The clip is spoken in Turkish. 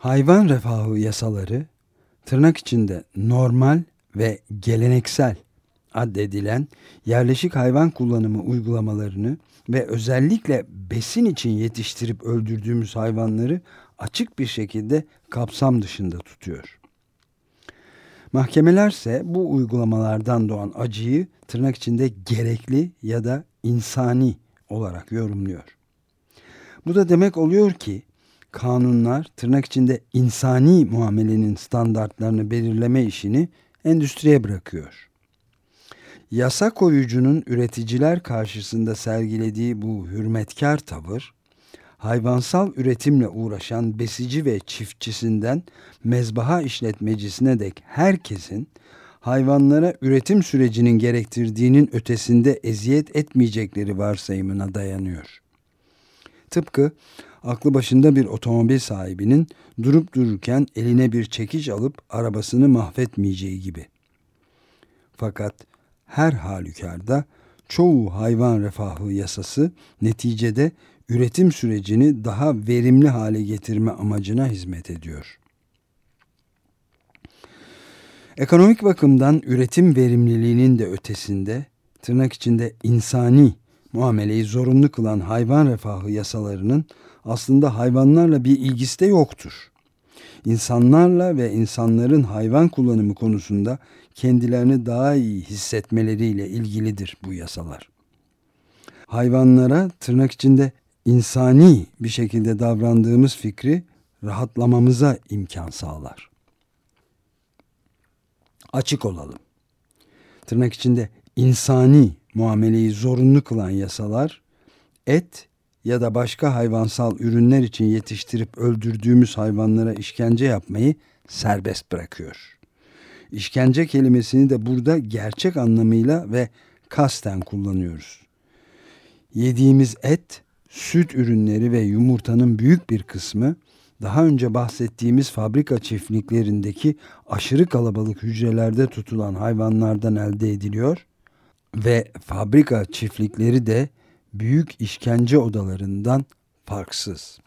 Hayvan refahı yasaları tırnak içinde normal ve geleneksel addedilen yerleşik hayvan kullanımı uygulamalarını ve özellikle besin için yetiştirip öldürdüğümüz hayvanları açık bir şekilde kapsam dışında tutuyor. Mahkemelerse bu uygulamalardan doğan acıyı tırnak içinde gerekli ya da insani olarak yorumluyor. Bu da demek oluyor ki kanunlar tırnak içinde insani muamelenin standartlarını belirleme işini endüstriye bırakıyor. Yasa koyucunun üreticiler karşısında sergilediği bu hürmetkar tavır, hayvansal üretimle uğraşan besici ve çiftçisinden mezbaha işletmecisine dek herkesin hayvanlara üretim sürecinin gerektirdiğinin ötesinde eziyet etmeyecekleri varsayımına dayanıyor. Tıpkı aklı başında bir otomobil sahibinin durup dururken eline bir çekiç alıp arabasını mahvetmeyeceği gibi. Fakat her halükarda çoğu hayvan refahı yasası neticede üretim sürecini daha verimli hale getirme amacına hizmet ediyor. Ekonomik bakımdan üretim verimliliğinin de ötesinde tırnak içinde insani muameleyi zorunlu kılan hayvan refahı yasalarının aslında hayvanlarla bir ilgisi de yoktur. İnsanlarla ve insanların hayvan kullanımı konusunda kendilerini daha iyi hissetmeleriyle ilgilidir bu yasalar. Hayvanlara tırnak içinde insani bir şekilde davrandığımız fikri rahatlamamıza imkan sağlar. Açık olalım. Tırnak içinde insani muameleyi zorunlu kılan yasalar et ya da başka hayvansal ürünler için yetiştirip öldürdüğümüz hayvanlara işkence yapmayı serbest bırakıyor. İşkence kelimesini de burada gerçek anlamıyla ve kasten kullanıyoruz. Yediğimiz et, süt ürünleri ve yumurtanın büyük bir kısmı daha önce bahsettiğimiz fabrika çiftliklerindeki aşırı kalabalık hücrelerde tutulan hayvanlardan elde ediliyor ve fabrika çiftlikleri de büyük işkence odalarından farksız.